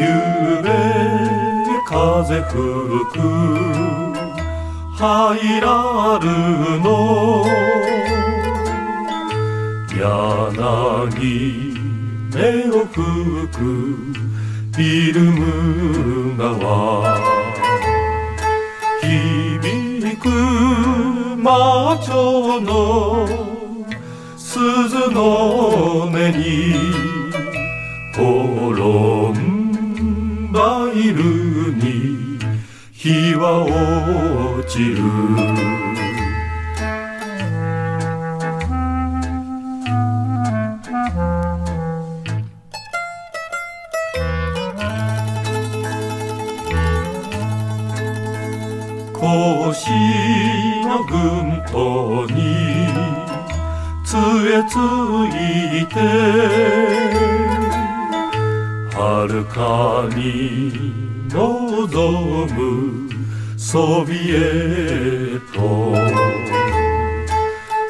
ゆうべ風吹く。入らるの。柳目を吹く。フィルム川響く。魔女の鈴の音に。日は落ちる。腰の軍刀に杖ついて遥かに望むソビエト。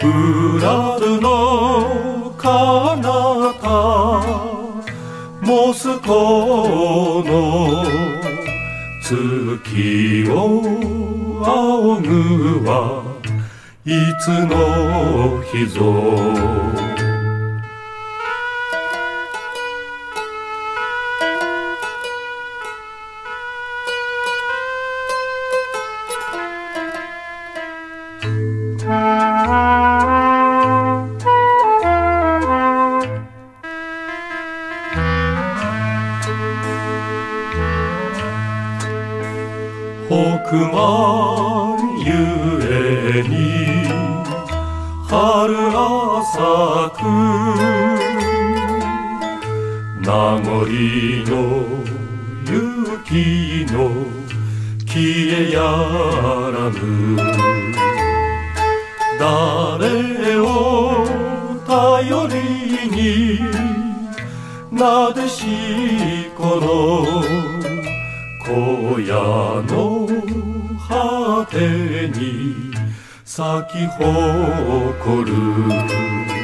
ウラルの彼方モスコの月を仰ぐはいつの日ぞ。北満ゆえに春浅く名残の雪の消えやらぬ。誰を頼りになでしこの野の果てに咲き誇る。